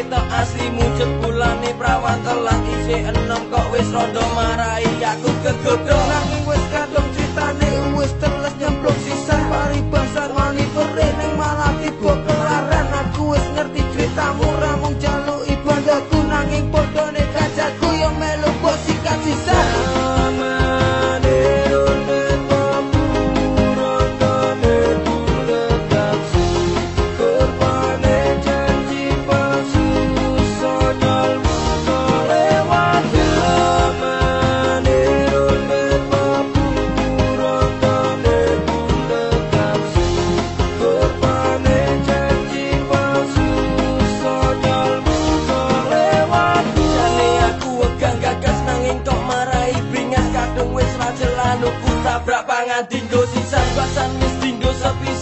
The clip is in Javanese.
ketok asli muncul bulane prawan telah isi enom kok wis rondo marai. Aku kegodong dinggo sisan pasan wis dinggo sepisan